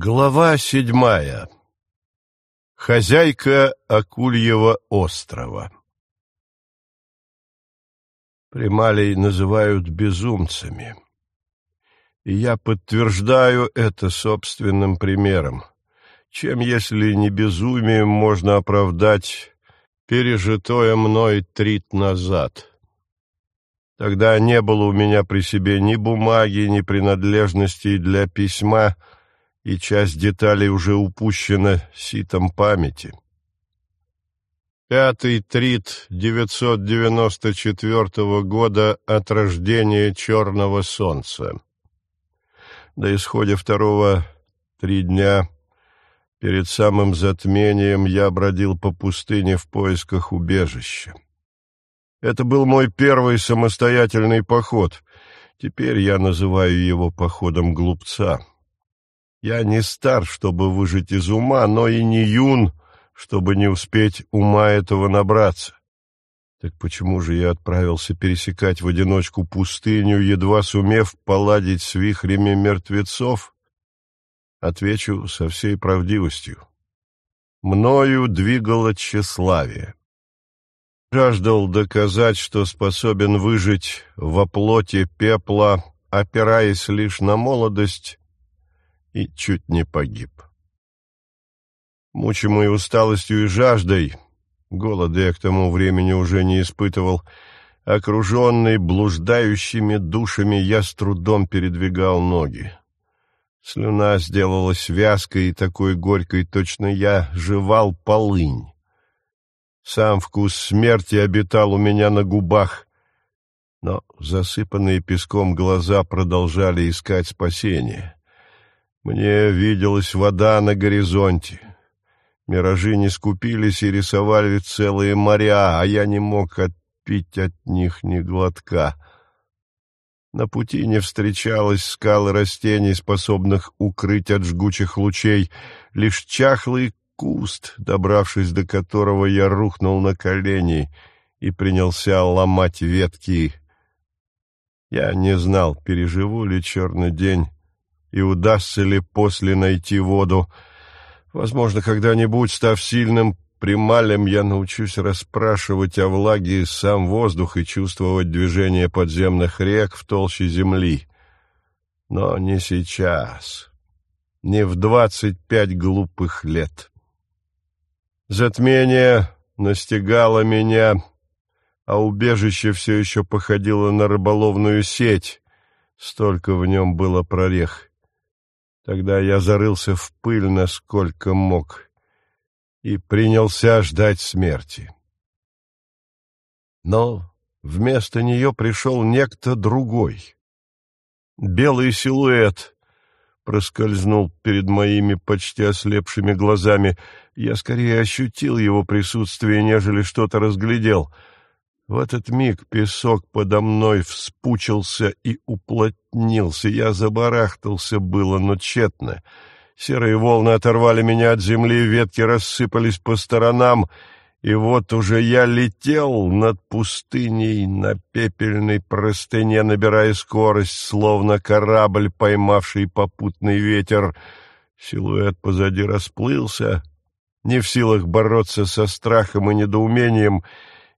Глава седьмая. Хозяйка Акульего острова. Прималей называют безумцами. И я подтверждаю это собственным примером. Чем, если не безумием, можно оправдать пережитое мной трит назад? Тогда не было у меня при себе ни бумаги, ни принадлежностей для письма — и часть деталей уже упущена ситом памяти. Пятый трит 994 года от рождения Черного Солнца. До исхода второго три дня перед самым затмением я бродил по пустыне в поисках убежища. Это был мой первый самостоятельный поход. Теперь я называю его походом глупца. Я не стар, чтобы выжить из ума, но и не юн, чтобы не успеть ума этого набраться. Так почему же я отправился пересекать в одиночку пустыню, едва сумев поладить с вихрями мертвецов? Отвечу со всей правдивостью. Мною двигало тщеславие. Жаждал доказать, что способен выжить во плоти пепла, опираясь лишь на молодость и чуть не погиб. Мучимый усталостью и жаждой, голода я к тому времени уже не испытывал, окруженный блуждающими душами, я с трудом передвигал ноги. Слюна сделалась вязкой и такой горькой, точно я жевал полынь. Сам вкус смерти обитал у меня на губах, но засыпанные песком глаза продолжали искать спасения. Мне виделась вода на горизонте. Миражи не скупились и рисовали целые моря, а я не мог отпить от них ни глотка. На пути не встречалось скал растений, способных укрыть от жгучих лучей, лишь чахлый куст, добравшись до которого я рухнул на колени и принялся ломать ветки. Я не знал, переживу ли черный день и удастся ли после найти воду. Возможно, когда-нибудь, став сильным прималем, я научусь расспрашивать о влаге сам воздух и чувствовать движение подземных рек в толще земли. Но не сейчас, не в двадцать пять глупых лет. Затмение настигало меня, а убежище все еще походило на рыболовную сеть, столько в нем было прорех. Тогда я зарылся в пыль, насколько мог, и принялся ждать смерти. Но вместо нее пришел некто другой. Белый силуэт проскользнул перед моими почти ослепшими глазами. Я скорее ощутил его присутствие, нежели что-то разглядел — в этот миг песок подо мной вспучился и уплотнился. Я забарахтался было, но тщетно. Серые волны оторвали меня от земли, ветки рассыпались по сторонам, и вот уже я летел над пустыней на пепельной простыне, набирая скорость, словно корабль, поймавший попутный ветер. Силуэт позади расплылся, не в силах бороться со страхом и недоумением —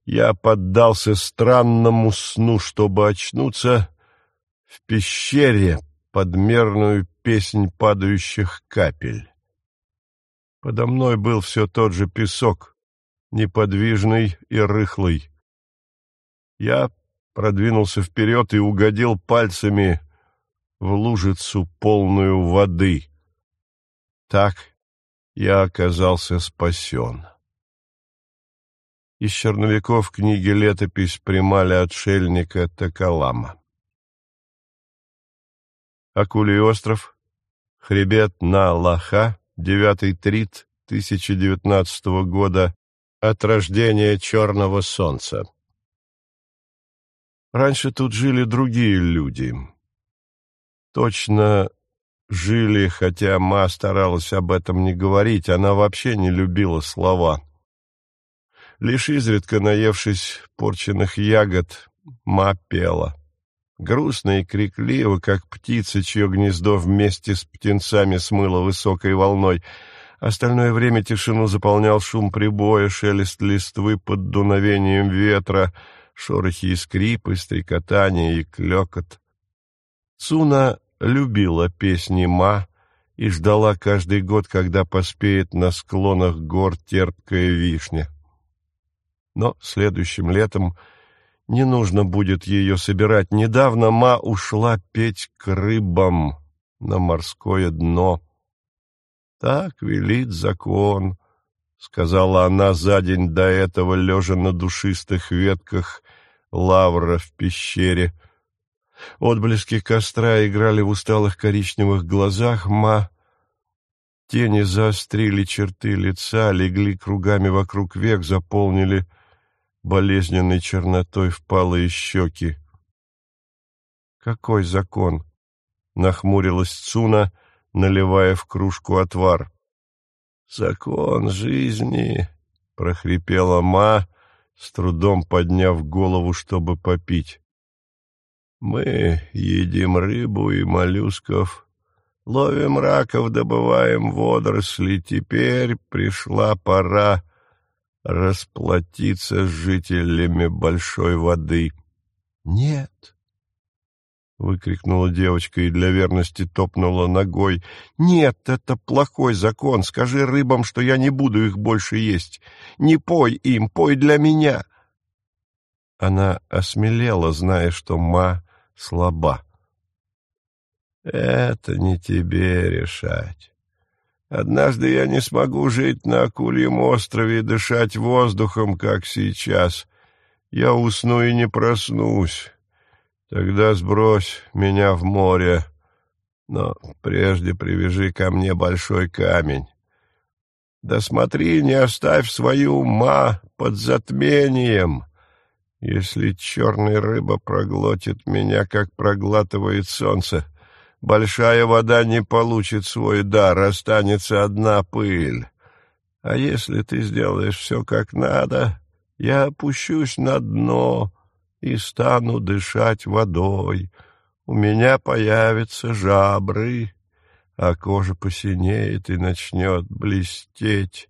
я поддался странному сну, чтобы очнуться в пещере под мерную песнь падающих капель. Подо мной был все тот же песок, неподвижный и рыхлый. Я продвинулся вперед и угодил пальцами в лужицу, полную воды. Так я оказался спасен. Из черновиков книги «Летопись примали отшельника Токолама». Акулий остров, хребет на Лаха, девятый трит 1019 года от рождения черного солнца. Раньше тут жили другие люди. Точно жили, хотя Ма старалась об этом не говорить, она вообще не любила слова — Лишь изредка наевшись порченных ягод, ма пела. грустно и крикливо, как птица, чье гнездо вместе с птенцами смыло высокой волной. Остальное время тишину заполнял шум прибоя, шелест листвы под дуновением ветра, шорохи и скрипы, стрекотание и клекот. Цуна любила песни Ма и ждала каждый год, когда поспеет на склонах гор терпкая вишня. Но следующим летом не нужно будет ее собирать. Недавно Ма ушла петь к рыбам на морское дно. Так велит закон, — сказала она за день до этого, лежа на душистых ветках лавра в пещере. Отблески костра играли в усталых коричневых глазах Ма. Тени заострили черты лица, легли кругами вокруг век, заполнили болезненной чернотой впалые щеки. «Какой закон?» — нахмурилась Цуна, наливая в кружку отвар. «Закон жизни!» — прохрипела Ма, с трудом подняв голову, чтобы попить. «Мы едим рыбу и моллюсков, ловим раков, добываем водоросли. Теперь пришла пора расплатиться с жителями большой воды. — Нет! — выкрикнула девочка и для верности топнула ногой. — Нет, это плохой закон. Скажи рыбам, что я не буду их больше есть. Не пой им, пой для меня. Она осмелела, зная, что Ма слаба. — Это не тебе решать. Однажды я не смогу жить на Акульем острове и дышать воздухом, как сейчас. Я усну и не проснусь. Тогда сбрось меня в море, но прежде привяжи ко мне большой камень. Да смотри, не оставь свою ума под затмением. Если черная рыба проглотит меня, как проглатывает солнце, большая вода не получит свой дар, останется одна пыль. А если ты сделаешь все как надо, я опущусь на дно и стану дышать водой. У меня появятся жабры, а кожа посинеет и начнет блестеть,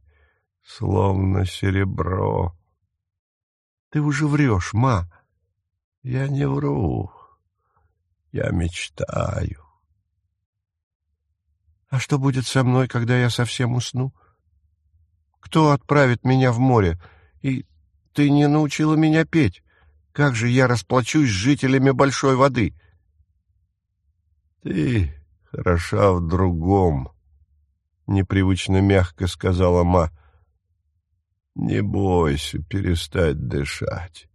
словно серебро. Ты уже врешь, ма. Я не вру. Я мечтаю. А что будет со мной, когда я совсем усну? Кто отправит меня в море? И ты не научила меня петь. Как же я расплачусь с жителями большой воды? Ты хороша в другом, — непривычно мягко сказала Ма. Не бойся перестать дышать.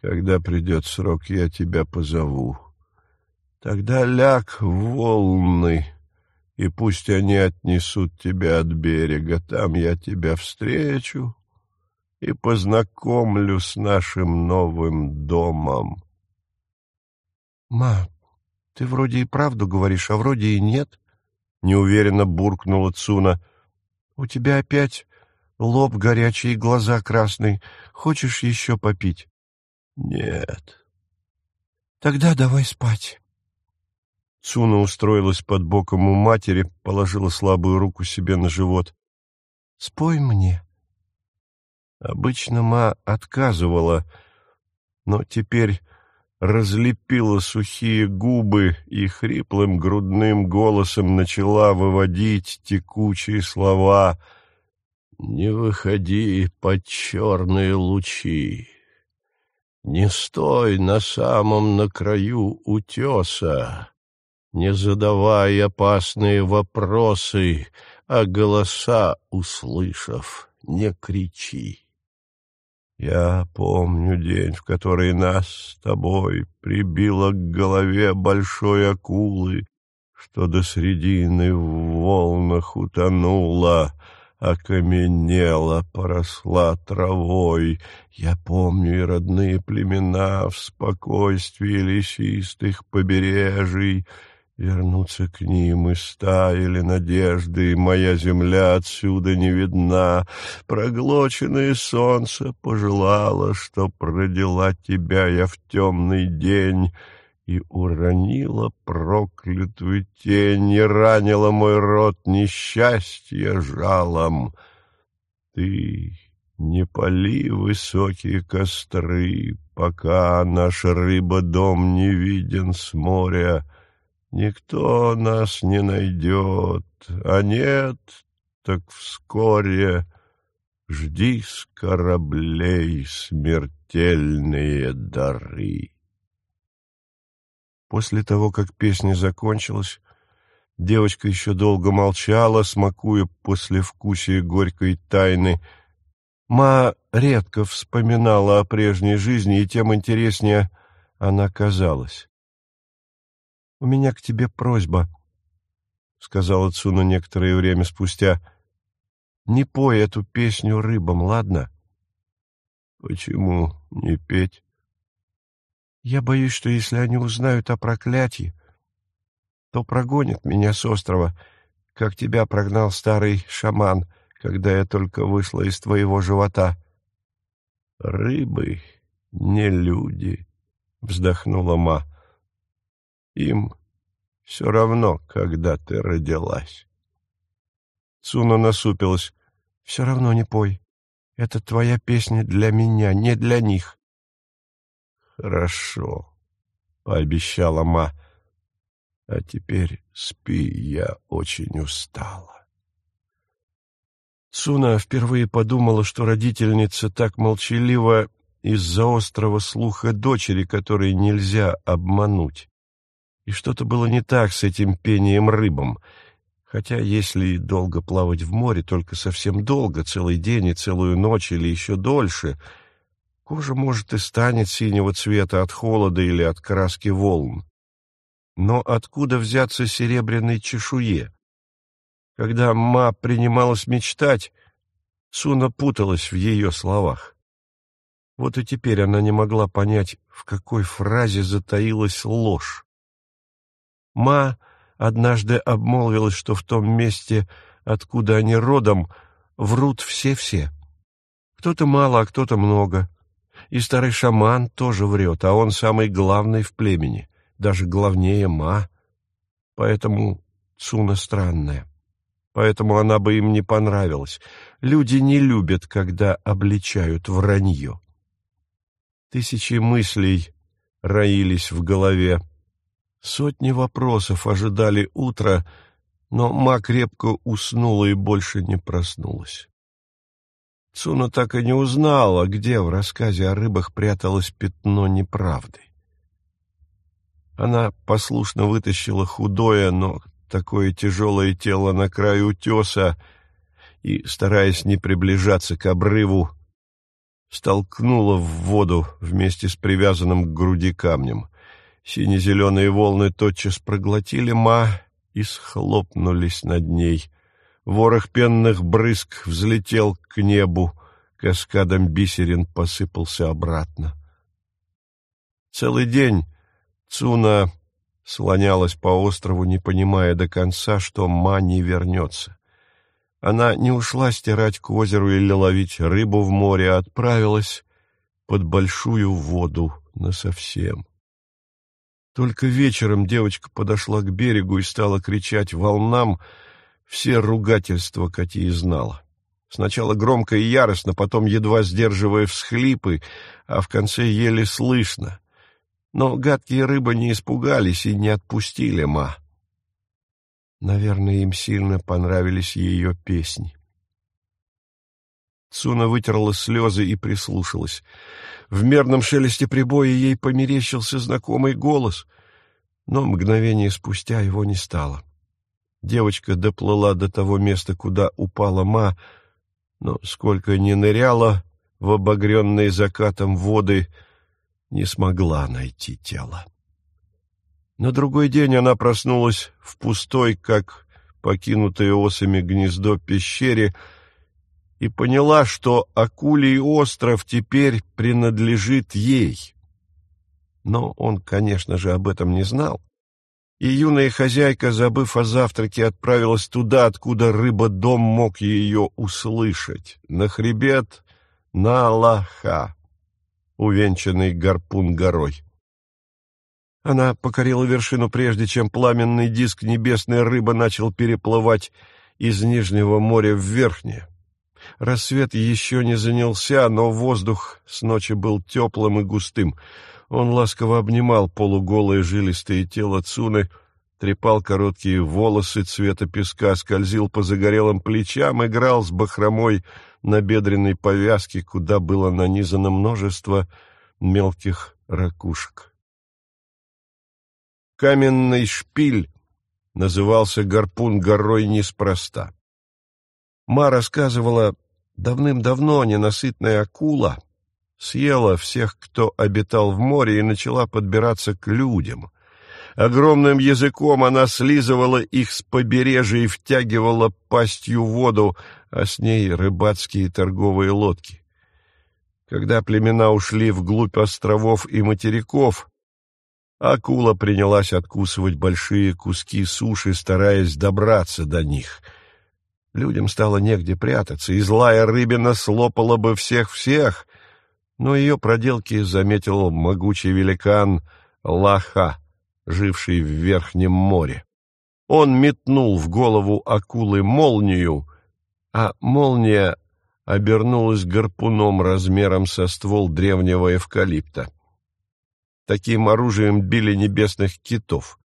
Когда придет срок, я тебя позову. Тогда ляг в волны и пусть они отнесут тебя от берега. Там я тебя встречу и познакомлю с нашим новым домом. — Ма, ты вроде и правду говоришь, а вроде и нет, — неуверенно буркнула Цуна. — У тебя опять лоб горячий и глаза красные. Хочешь еще попить? — Нет. — Тогда давай спать. Цуна устроилась под боком у матери, положила слабую руку себе на живот. — Спой мне. Обычно Ма отказывала, но теперь разлепила сухие губы и хриплым грудным голосом начала выводить текучие слова «Не выходи под черные лучи, не стой на самом на краю утеса, не задавай опасные вопросы, а голоса, услышав, не кричи. Я помню день, в который нас с тобой прибило к голове большой акулы, что до средины в волнах утонула, окаменела, поросла травой. Я помню и родные племена в спокойствии лесистых побережий, Вернуться к ним и стаяли надежды, моя земля отсюда не видна. Проглоченное солнце пожелало, что продела тебя я в темный день, и уронила проклятую тень, и ранила мой рот несчастье жалом. Ты не пали высокие костры, пока наш рыба-дом не виден с моря. Никто нас не найдет, а нет, так вскоре жди с кораблей смертельные дары. После того, как песня закончилась, девочка еще долго молчала, смакуя послевкусие горькой тайны. Ма редко вспоминала о прежней жизни, и тем интереснее она казалась. — У меня к тебе просьба, — сказала Цуна некоторое время спустя. — Не пой эту песню рыбам, ладно? — Почему не петь? Я боюсь, что если они узнают о проклятии, то прогонят меня с острова, как тебя прогнал старый шаман, когда я только вышла из твоего живота. — Рыбы не люди, — вздохнула Ма. — Им все равно, когда ты родилась. Цуна насупилась. — Все равно не пой. Это твоя песня для меня, не для них. «Хорошо», — пообещала Ма. «А теперь спи, я очень устала». Цуна впервые подумала, что родительница так молчалива из-за острого слуха дочери, которой нельзя обмануть. И что-то было не так с этим пением рыбам. Хотя если долго плавать в море, только совсем долго, целый день и целую ночь или еще дольше — Кожа, может, и станет синего цвета от холода или от краски волн. Но откуда взяться серебряной чешуе? Когда Ма принималась мечтать, Суна путалась в ее словах. Вот и теперь она не могла понять, в какой фразе затаилась ложь. Ма однажды обмолвилась, что в том месте, откуда они родом, врут все-все. Кто-то мало, а кто-то много. И старый шаман тоже врет, а он самый главный в племени, даже главнее Ма. Поэтому Цуна странная. Поэтому она бы им не понравилась. Люди не любят, когда обличают вранье. Тысячи мыслей роились в голове. Сотни вопросов ожидали утра, но Ма крепко уснула и больше не проснулась. Цуна так и не узнала, где в рассказе о рыбах пряталось пятно неправды. Она послушно вытащила худое, но такое тяжелое тело на край утеса и, стараясь не приближаться к обрыву, столкнула в воду вместе с привязанным к груди камнем. Сине-зеленые волны тотчас проглотили ма и схлопнулись над ней — Ворох пенных брызг взлетел к небу, каскадом бисерин посыпался обратно. Целый день Цуна слонялась по острову, не понимая до конца, что Ма не вернется. Она не ушла стирать к озеру или ловить рыбу в море, а отправилась под большую воду насовсем. Только вечером девочка подошла к берегу и стала кричать волнам — все ругательства Кати знала. Сначала громко и яростно, потом едва сдерживая всхлипы, а в конце еле слышно. Но гадкие рыбы не испугались и не отпустили Ма. Наверное, им сильно понравились ее песни. Цуна вытерла слезы и прислушалась. В мерном шелесте прибоя ей померещился знакомый голос, но мгновение спустя его не стало. — Девочка доплыла до того места, куда упала ма, но сколько ни ныряла в обогренные закатом воды, не смогла найти тело. На другой день она проснулась в пустой, как покинутое осами гнездо пещере, и поняла, что Акулий остров теперь принадлежит ей. Но он, конечно же, об этом не знал и юная хозяйка, забыв о завтраке, отправилась туда, откуда рыба-дом мог ее услышать, на хребет на Аллаха, увенчанный гарпун горой. Она покорила вершину прежде, чем пламенный диск небесной рыбы начал переплывать из Нижнего моря в Верхнее. Рассвет еще не занялся, но воздух с ночи был теплым и густым. Он ласково обнимал полуголое жилистое тело Цуны, трепал короткие волосы цвета песка, скользил по загорелым плечам, играл с бахромой на бедренной повязке, куда было нанизано множество мелких ракушек. Каменный шпиль назывался гарпун горой неспроста. Ма рассказывала, давным-давно ненасытная акула съела всех, кто обитал в море, и начала подбираться к людям. Огромным языком она слизывала их с побережья и втягивала пастью воду, а с ней рыбацкие торговые лодки. Когда племена ушли вглубь островов и материков, акула принялась откусывать большие куски суши, стараясь добраться до них. Людям стало негде прятаться, и злая рыбина слопала бы всех-всех, но ее проделки заметил могучий великан Лаха, живший в Верхнем море. Он метнул в голову акулы молнию, а молния обернулась гарпуном размером со ствол древнего эвкалипта. Таким оружием били небесных китов.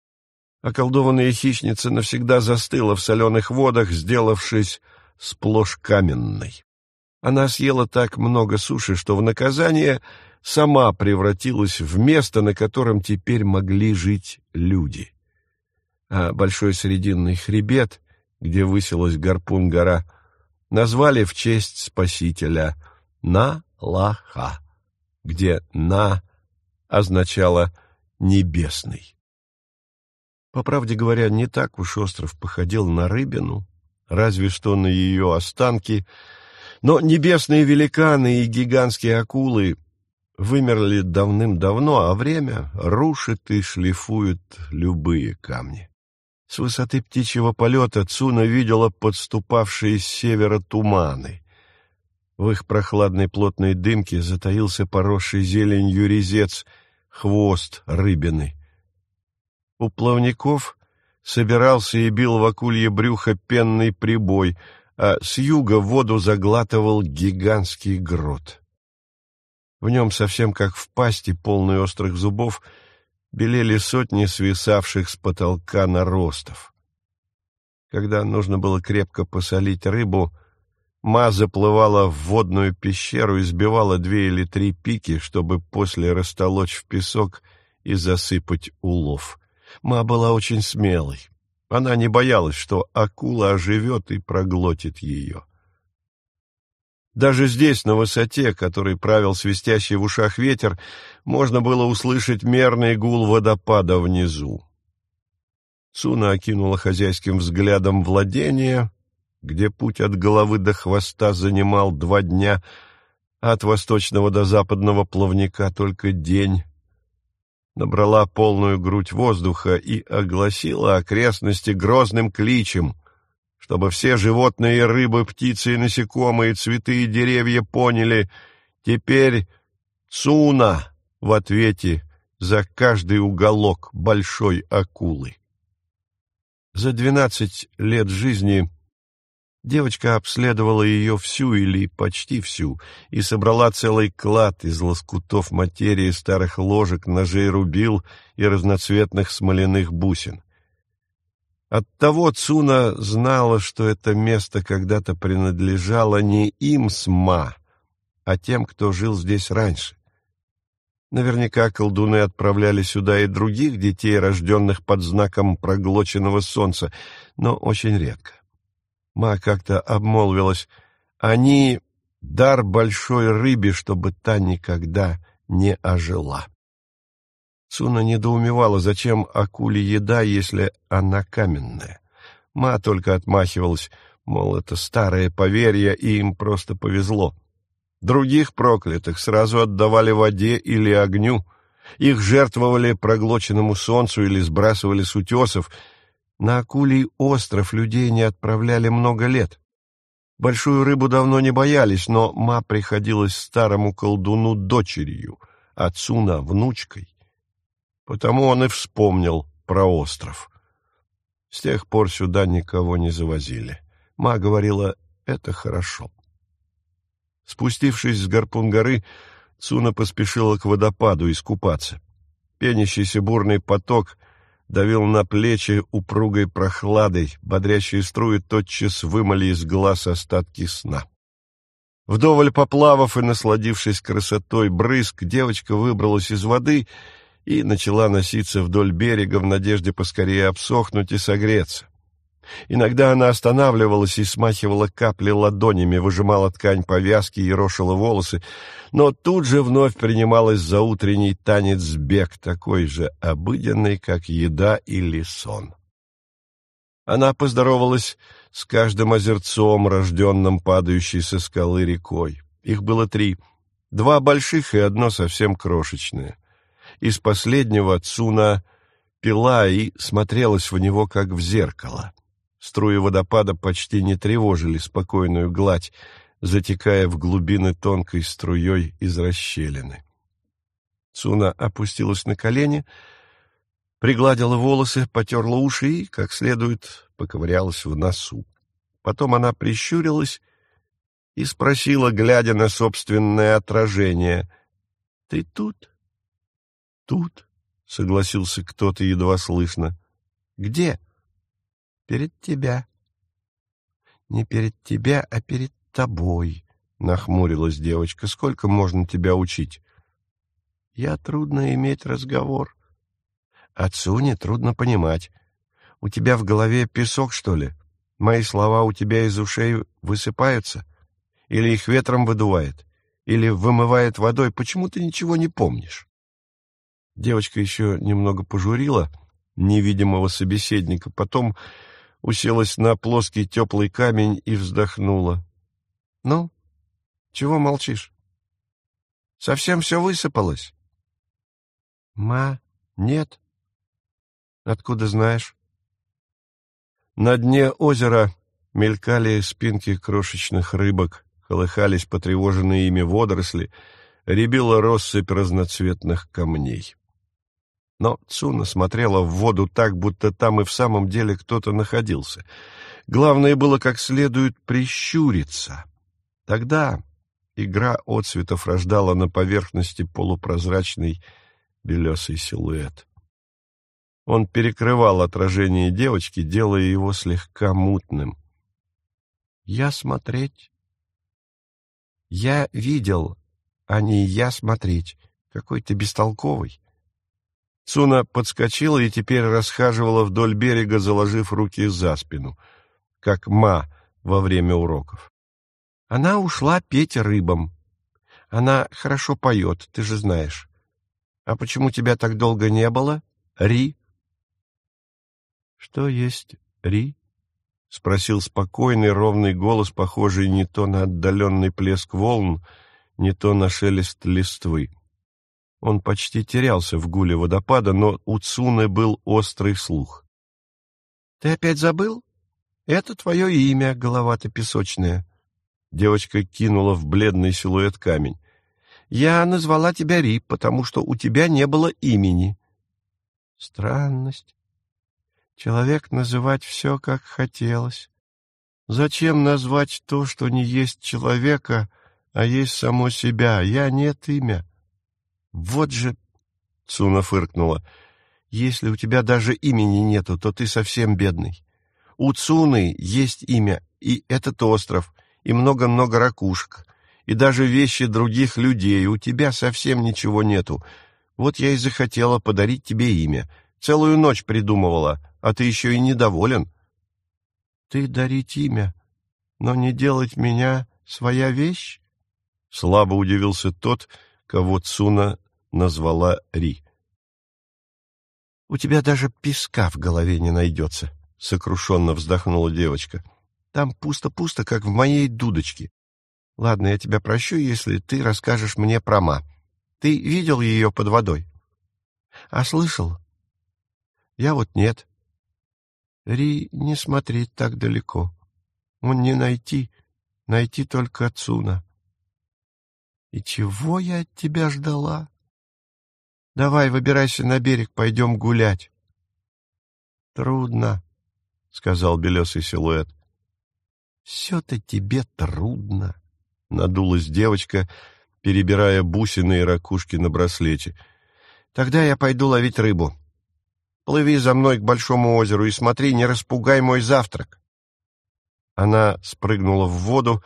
Околдованная хищница навсегда застыла в соленых водах, сделавшись сплошь каменной. Она съела так много суши, что в наказание сама превратилась в место, на котором теперь могли жить люди. А большой срединный хребет, где высилась гарпун-гора, назвали в честь спасителя На-Ла-Ха, где «на» означало «небесный». По правде говоря, не так уж остров походил на рыбину, разве что на ее останки, но небесные великаны и гигантские акулы вымерли давным-давно, а время рушит и шлифует любые камни. С высоты птичьего полета Цуна видела подступавшие с севера туманы. В их прохладной плотной дымке затаился поросший зеленью резец, хвост рыбины. У плавников собирался и бил в акулье брюхо пенный прибой, а с юга воду заглатывал гигантский грот. В нем, совсем как в пасти, полной острых зубов, белели сотни свисавших с потолка наростов. Когда нужно было крепко посолить рыбу, Ма заплывала в водную пещеру и сбивала две или три пики, чтобы после растолочь в песок и засыпать улов. Ма была очень смелой. Она не боялась, что акула оживет и проглотит ее. Даже здесь, на высоте, которой правил свистящий в ушах ветер, можно было услышать мерный гул водопада внизу. Цуна окинула хозяйским взглядом владение, где путь от головы до хвоста занимал два дня, а от восточного до западного плавника только день. Набрала полную грудь воздуха и огласила окрестности грозным кличем — чтобы все животные, рыбы, птицы и насекомые, цветы и деревья поняли, теперь Цуна в ответе за каждый уголок большой акулы. За двенадцать лет жизни девочка обследовала ее всю или почти всю и собрала целый клад из лоскутов материи старых ложек, ножей рубил и разноцветных смоляных бусин. Оттого Цуна знала, что это место когда-то принадлежало не им с Ма, а тем, кто жил здесь раньше. Наверняка колдуны отправляли сюда и других детей, рожденных под знаком проглоченного солнца, но очень редко. Ма как-то обмолвилась, они — дар большой рыбе, чтобы та никогда не ожила. Суна недоумевала, зачем акуле еда, если она каменная. Ма только отмахивалась, мол, это старое поверье, и им просто повезло. Других проклятых сразу отдавали воде или огню, их жертвовали проглоченному солнцу или сбрасывали с утесов. На акулий остров людей не отправляли много лет. Большую рыбу давно не боялись, но Ма приходилась старому колдуну дочерью, отцу на внучкой. Потому он и вспомнил про остров. С тех пор сюда никого не завозили. Ма говорила, это хорошо. Спустившись с гарпун горы, Цуна поспешила к водопаду искупаться. Пенящийся бурный поток давил на плечи упругой прохладой, бодрящие струи тотчас вымыли из глаз остатки сна. Вдоволь поплавав и насладившись красотой брызг, девочка выбралась из воды и начала носиться вдоль берега в надежде поскорее обсохнуть и согреться. Иногда она останавливалась и смахивала капли ладонями, выжимала ткань повязки и рошила волосы, но тут же вновь принималась за утренний танец-бег, такой же обыденный, как еда или сон. Она поздоровалась с каждым озерцом, рожденным падающей со скалы рекой. Их было три, два больших и одно совсем крошечное. Из последнего Цуна пила и смотрелась в него, как в зеркало. Струи водопада почти не тревожили спокойную гладь, затекая в глубины тонкой струей из расщелины. Цуна опустилась на колени, пригладила волосы, потерла уши и, как следует, поковырялась в носу. Потом она прищурилась и спросила, глядя на собственное отражение, — Ты тут? — Тут, — согласился кто-то едва слышно. — Где? — Перед тебя. Не перед тебя, а перед тобой, нахмурилась девочка. Сколько можно тебя учить? Я трудно иметь разговор. Отцу не трудно понимать. У тебя в голове песок, что ли? Мои слова у тебя из ушей высыпаются? Или их ветром выдувает? Или вымывает водой? Почему ты ничего не помнишь? Девочка еще немного пожурила невидимого собеседника, потом уселась на плоский теплый камень и вздохнула. — Ну, чего молчишь? Совсем все высыпалось? — Ма, нет. — Откуда знаешь? На дне озера мелькали спинки крошечных рыбок, колыхались потревоженные ими водоросли, рябила россыпь разноцветных камней. Но Цуна смотрела в воду так, будто там и в самом деле кто-то находился. Главное было как следует прищуриться. Тогда игра отцветов рождала на поверхности полупрозрачный белесый силуэт. Он перекрывал отражение девочки, делая его слегка мутным. «Я смотреть?» «Я видел, а не я смотреть. Какой ты бестолковый!» Цуна подскочила и теперь расхаживала вдоль берега, заложив руки за спину, как ма во время уроков. Она ушла петь рыбам. Она хорошо поет, ты же знаешь. А почему тебя так долго не было, Ри? Что есть Ри? — спросил спокойный, ровный голос, похожий не то на отдаленный плеск волн, не то на шелест листвы. Он почти терялся в гуле водопада, но у Цуны был острый слух. — Ты опять забыл? Это твое имя, голова-то песочная. Девочка кинула в бледный силуэт камень. — Я назвала тебя Ри, потому что у тебя не было имени. — Странность. Человек называть все, как хотелось. Зачем назвать то, что не есть человека, а есть само себя? Я нет имя. «Вот же...» — Цуна фыркнула. «Если у тебя даже имени нету, то ты совсем бедный. У Цуны есть имя, и этот остров, и много-много ракушек, и даже вещи других людей. У тебя совсем ничего нету. Вот я и захотела подарить тебе имя. Целую ночь придумывала, а ты еще и недоволен». «Ты дарить имя, но не делать меня своя вещь?» Слабо удивился тот, кого Цуна назвала Ри. — У тебя даже песка в голове не найдется, — сокрушенно вздохнула девочка. — Там пусто-пусто, как в моей дудочке. Ладно, я тебя прощу, если ты расскажешь мне про Ма. Ты видел ее под водой? — А слышал? — Я вот нет. Ри не смотреть так далеко. Он не найти, найти только Цуна. И чего я от тебя ждала? Давай, выбирайся на берег, пойдем гулять. Трудно, — сказал белесый силуэт. Все-то тебе трудно, — надулась девочка, перебирая бусины и ракушки на браслете. Тогда я пойду ловить рыбу. Плыви за мной к большому озеру и смотри, не распугай мой завтрак. Она спрыгнула в воду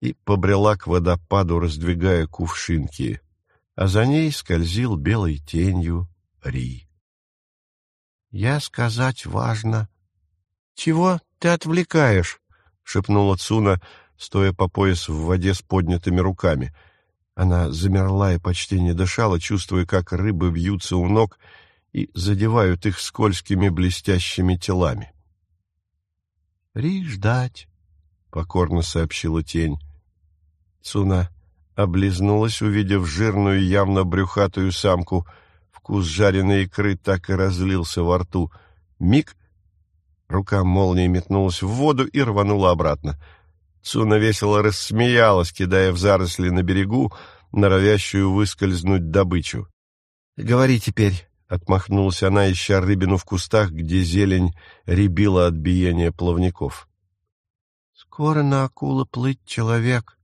и побрела к водопаду, раздвигая кувшинки, а за ней скользил белой тенью Ри. — Я сказать важно. — Чего ты отвлекаешь? — шепнула Цуна, стоя по пояс в воде с поднятыми руками. Она замерла и почти не дышала, чувствуя, как рыбы вьются у ног и задевают их скользкими блестящими телами. «Ри ждать», — покорно сообщила тень. Цуна облизнулась, увидев жирную, явно брюхатую самку. Вкус жареной икры так и разлился во рту. Миг — рука молнией метнулась в воду и рванула обратно. Цуна весело рассмеялась, кидая в заросли на берегу, норовящую выскользнуть добычу. — Говори теперь, — отмахнулась она, ища рыбину в кустах, где зелень рябила от биения плавников. — Скоро на акулы плыть человек.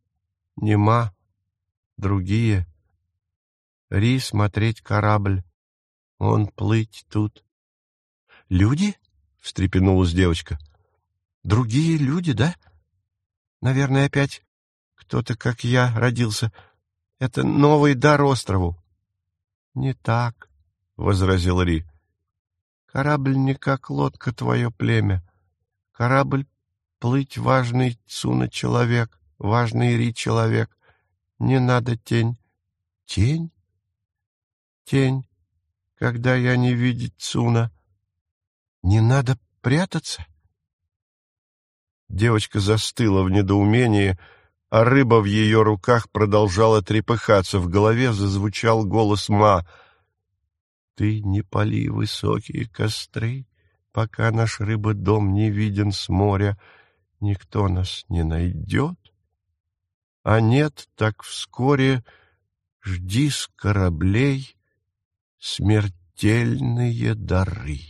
Нема. Другие. Ри смотреть корабль. Он плыть тут. — Люди? — встрепенулась девочка. — Другие люди, да? Наверное, опять кто-то, как я, родился. Это новый дар острову. — Не так. —— возразил Ри. «Корабль не как лодка твое племя. Корабль — плыть важный Цуна человек, важный Ри человек. Не надо тень». «Тень?» «Тень, когда я не видеть Цуна. Не надо прятаться?» Девочка застыла в недоумении, а рыба в ее руках продолжала трепыхаться. В голове зазвучал голос Ма — ты не пали высокие костры, пока наш рыбодом не виден с моря, никто нас не найдет. А нет, так вскоре жди с кораблей смертельные дары.